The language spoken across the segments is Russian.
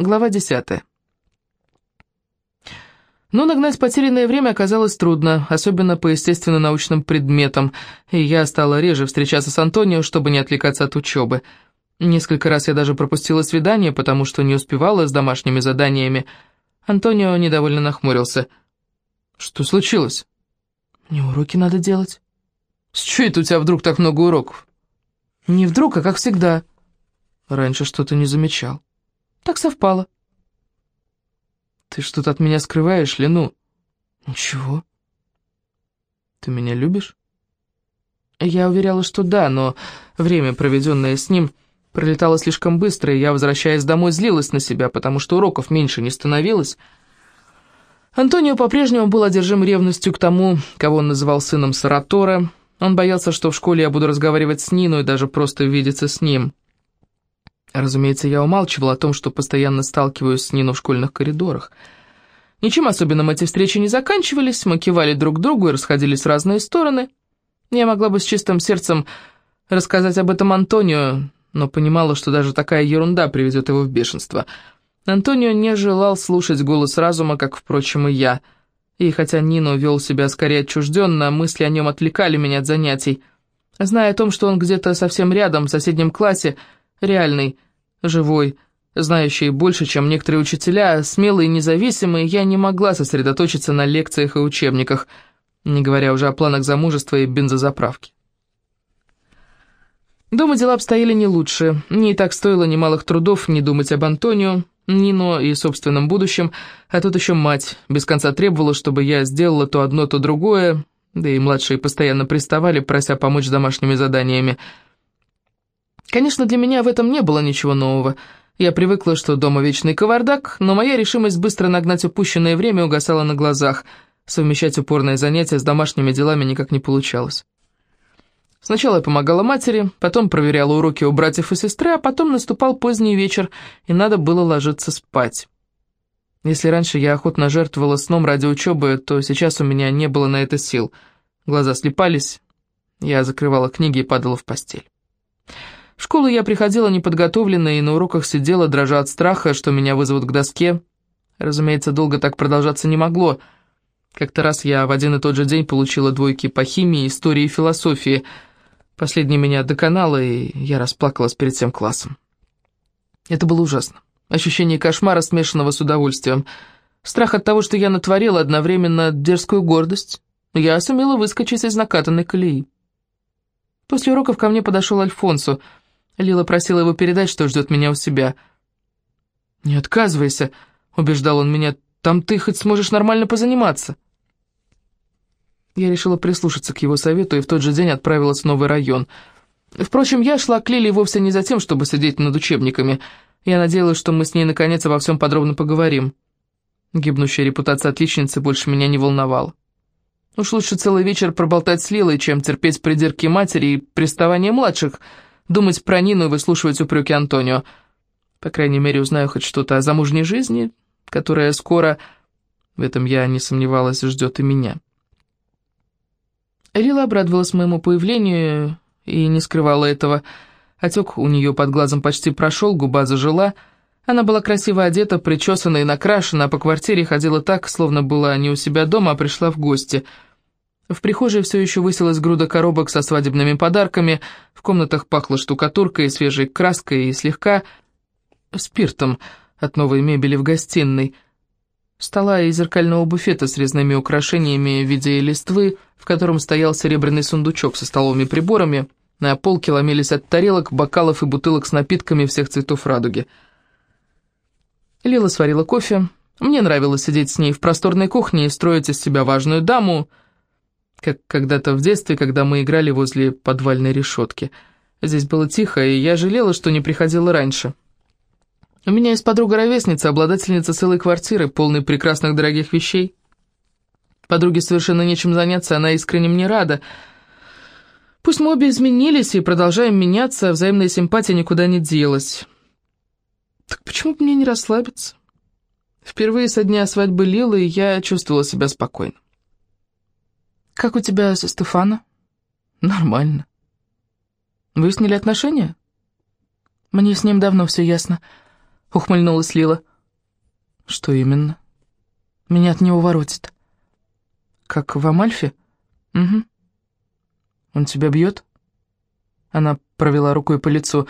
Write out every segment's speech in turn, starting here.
Глава 10. Но нагнать потерянное время оказалось трудно, особенно по естественно-научным предметам, и я стала реже встречаться с Антонио, чтобы не отвлекаться от учебы. Несколько раз я даже пропустила свидание, потому что не успевала с домашними заданиями. Антонио недовольно нахмурился. «Что случилось?» «Мне уроки надо делать». «С чего это у тебя вдруг так много уроков?» «Не вдруг, а как всегда». «Раньше что-то не замечал». «Так совпало». «Ты что-то от меня скрываешь, Лену?» «Ничего». «Ты меня любишь?» Я уверяла, что да, но время, проведенное с ним, пролетало слишком быстро, и я, возвращаясь домой, злилась на себя, потому что уроков меньше не становилось. Антонио по-прежнему был одержим ревностью к тому, кого он называл сыном Саратора. Он боялся, что в школе я буду разговаривать с Ниной и даже просто видеться с ним. Разумеется, я умалчивал о том, что постоянно сталкиваюсь с Нино в школьных коридорах. Ничем особенным эти встречи не заканчивались, мы кивали друг другу и расходились в разные стороны. Я могла бы с чистым сердцем рассказать об этом Антонио, но понимала, что даже такая ерунда приведет его в бешенство. Антонио не желал слушать голос разума, как, впрочем, и я. И хотя Нино вел себя скорее отчужденно, мысли о нем отвлекали меня от занятий. Зная о том, что он где-то совсем рядом, в соседнем классе, реальный, живой, знающий больше, чем некоторые учителя, смелый и независимый, я не могла сосредоточиться на лекциях и учебниках, не говоря уже о планах замужества и бензозаправки. Дома дела обстояли не лучше, мне и так стоило немалых трудов не думать об Антонио, Нино и собственном будущем, а тут еще мать. Без конца требовала, чтобы я сделала то одно, то другое, да и младшие постоянно приставали, прося помочь с домашними заданиями – Конечно, для меня в этом не было ничего нового. Я привыкла, что дома вечный кавардак, но моя решимость быстро нагнать упущенное время угасала на глазах. Совмещать упорные занятия с домашними делами никак не получалось. Сначала я помогала матери, потом проверяла уроки у братьев и сестры, а потом наступал поздний вечер, и надо было ложиться спать. Если раньше я охотно жертвовала сном ради учебы, то сейчас у меня не было на это сил. Глаза слепались, я закрывала книги и падала в постель. В школу я приходила неподготовленная и на уроках сидела, дрожа от страха, что меня вызовут к доске. Разумеется, долго так продолжаться не могло. Как-то раз я в один и тот же день получила двойки по химии, истории и философии. Последний меня доконало, и я расплакалась перед всем классом. Это было ужасно. Ощущение кошмара, смешанного с удовольствием. Страх от того, что я натворила, одновременно дерзкую гордость. Я сумела выскочить из накатанной колеи. После уроков ко мне подошел Альфонсо — Лила просила его передать, что ждет меня у себя. «Не отказывайся», — убеждал он меня, — «там ты хоть сможешь нормально позаниматься». Я решила прислушаться к его совету и в тот же день отправилась в новый район. Впрочем, я шла к Лиле вовсе не за тем, чтобы сидеть над учебниками. Я надеялась, что мы с ней наконец обо всем подробно поговорим. Гибнущая репутация отличницы больше меня не волновала. Уж лучше целый вечер проболтать с Лилой, чем терпеть придирки матери и приставания младших — думать про Нину и выслушивать упреки Антонио. По крайней мере, узнаю хоть что-то о замужней жизни, которая скоро, в этом я не сомневалась, ждет и меня. Лила обрадовалась моему появлению и не скрывала этого. Отек у нее под глазом почти прошел, губа зажила. Она была красиво одета, причесана и накрашена, а по квартире ходила так, словно была не у себя дома, а пришла в гости — в прихожей все еще высилась груда коробок со свадебными подарками, в комнатах пахло штукатуркой, свежей краской и слегка спиртом от новой мебели в гостиной. Стола и зеркального буфета с резными украшениями в виде листвы, в котором стоял серебряный сундучок со столовыми приборами, на полке ломились от тарелок, бокалов и бутылок с напитками всех цветов радуги. Лила сварила кофе. Мне нравилось сидеть с ней в просторной кухне и строить из себя важную даму, как когда-то в детстве, когда мы играли возле подвальной решетки. Здесь было тихо, и я жалела, что не приходила раньше. У меня есть подруга-ровесница, обладательница целой квартиры, полной прекрасных дорогих вещей. Подруге совершенно нечем заняться, она искренне мне рада. Пусть мы обе изменились и продолжаем меняться, взаимная симпатия никуда не делась. Так почему бы мне не расслабиться? Впервые со дня свадьбы Лилы я чувствовала себя спокойно. «Как у тебя со Стефана?» «Нормально». «Выяснили отношения?» «Мне с ним давно все ясно», — ухмыльнулась Лила. «Что именно?» «Меня от него воротит». «Как в Амальфе?» «Угу». «Он тебя бьет?» Она провела рукой по лицу.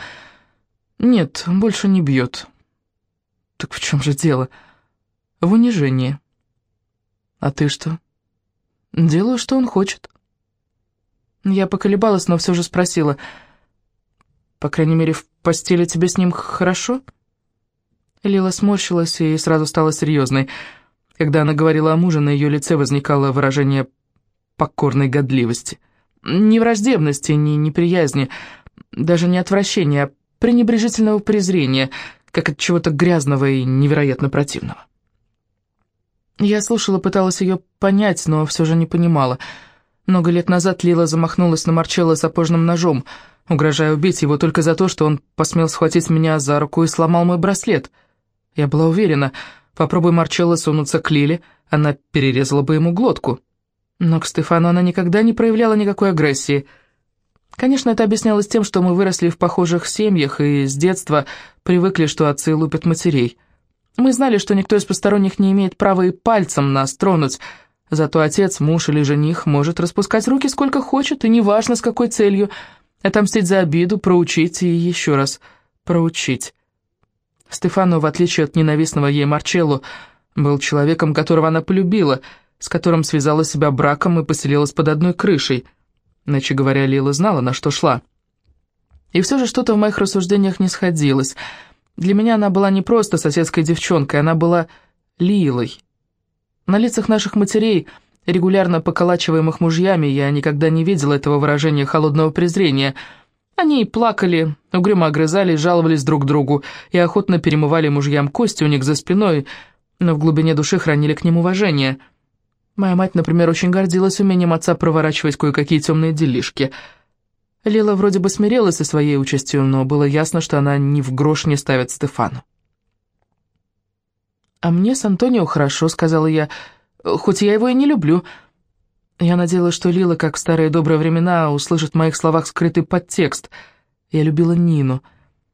«Нет, больше не бьет». «Так в чем же дело?» «В унижении». «А ты что?» «Делаю, что он хочет». Я поколебалась, но все же спросила. «По крайней мере, в постели тебе с ним хорошо?» Лила сморщилась и сразу стала серьезной. Когда она говорила о муже, на ее лице возникало выражение покорной годливости. Не враждебности, не неприязни, даже не отвращения, а пренебрежительного презрения, как от чего-то грязного и невероятно противного. Я слушала, пыталась ее понять, но все же не понимала. Много лет назад Лила замахнулась на Марчелло сапожным ножом, угрожая убить его только за то, что он посмел схватить меня за руку и сломал мой браслет. Я была уверена, попробуй Марчелло сунуться к Лиле, она перерезала бы ему глотку. Но к Стефану она никогда не проявляла никакой агрессии. Конечно, это объяснялось тем, что мы выросли в похожих семьях и с детства привыкли, что отцы лупят матерей. Мы знали, что никто из посторонних не имеет права и пальцем нас тронуть, зато отец, муж или жених может распускать руки сколько хочет, и неважно с какой целью, отомстить за обиду, проучить и еще раз проучить. Стефано, в отличие от ненавистного ей Марчелло, был человеком, которого она полюбила, с которым связала себя браком и поселилась под одной крышей. Иначе говоря, Лила знала, на что шла. И все же что-то в моих рассуждениях не сходилось — для меня она была не просто соседской девчонкой, она была Лилой. На лицах наших матерей, регулярно поколачиваемых мужьями, я никогда не видела этого выражения холодного презрения. Они плакали, угрюмо огрызались, жаловались друг другу и охотно перемывали мужьям кости у них за спиной, но в глубине души хранили к ним уважение. Моя мать, например, очень гордилась умением отца проворачивать кое-какие темные делишки – Лила вроде бы смирилась со своей участью, но было ясно, что она ни в грош не ставит Стефану. «А мне с Антонио хорошо», — сказала я, — «хоть я его и не люблю». Я надеялась, что Лила, как в старые добрые времена, услышит в моих словах скрытый подтекст. Я любила Нину.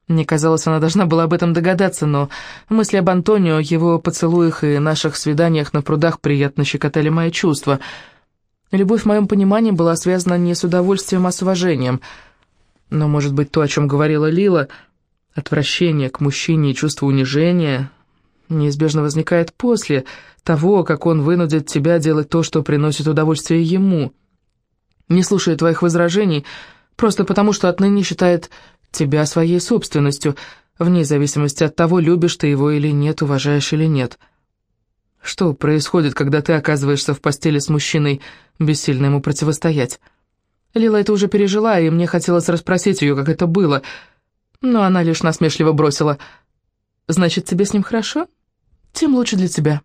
Мне казалось, она должна была об этом догадаться, но мысли об Антонио, его поцелуях и наших свиданиях на прудах приятно щекотали мои чувства — Любовь в моем понимании была связана не с удовольствием, а с уважением. Но, может быть, то, о чем говорила Лила, отвращение к мужчине и чувство унижения, неизбежно возникает после того, как он вынудит тебя делать то, что приносит удовольствие ему. Не слушая твоих возражений, просто потому что отныне считает тебя своей собственностью, вне зависимости от того, любишь ты его или нет, уважаешь или нет. Что происходит, когда ты оказываешься в постели с мужчиной, бессильно ему противостоять? Лила это уже пережила, и мне хотелось расспросить ее, как это было. Но она лишь насмешливо бросила. «Значит, тебе с ним хорошо? Тем лучше для тебя».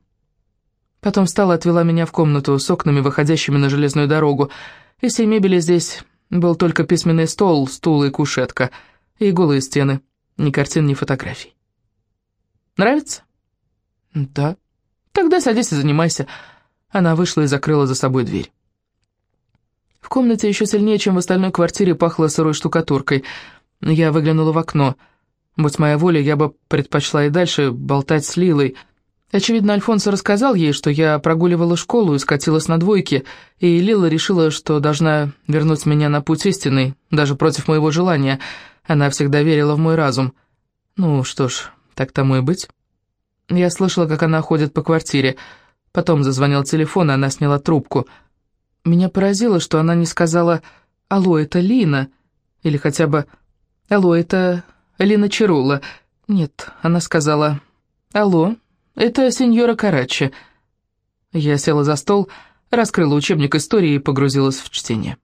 Потом встала и отвела меня в комнату с окнами, выходящими на железную дорогу. Из всей мебели здесь был только письменный стол, стул и кушетка, и голые стены, ни картин, ни фотографий. «Нравится?» «Да», «Тогда садись и занимайся». Она вышла и закрыла за собой дверь. В комнате еще сильнее, чем в остальной квартире, пахло сырой штукатуркой. Я выглянула в окно. Будь моя воля, я бы предпочла и дальше болтать с Лилой. Очевидно, Альфонсо рассказал ей, что я прогуливала школу и скатилась на двойки, и Лила решила, что должна вернуть меня на путь истинный, даже против моего желания. Она всегда верила в мой разум. Ну что ж, так тому и быть». Я слышала, как она ходит по квартире. Потом зазвонил телефон, и она сняла трубку. Меня поразило, что она не сказала «Алло, это Лина» или хотя бы «Алло, это Лина Чарула». Нет, она сказала «Алло, это сеньора Карачи». Я села за стол, раскрыла учебник истории и погрузилась в чтение.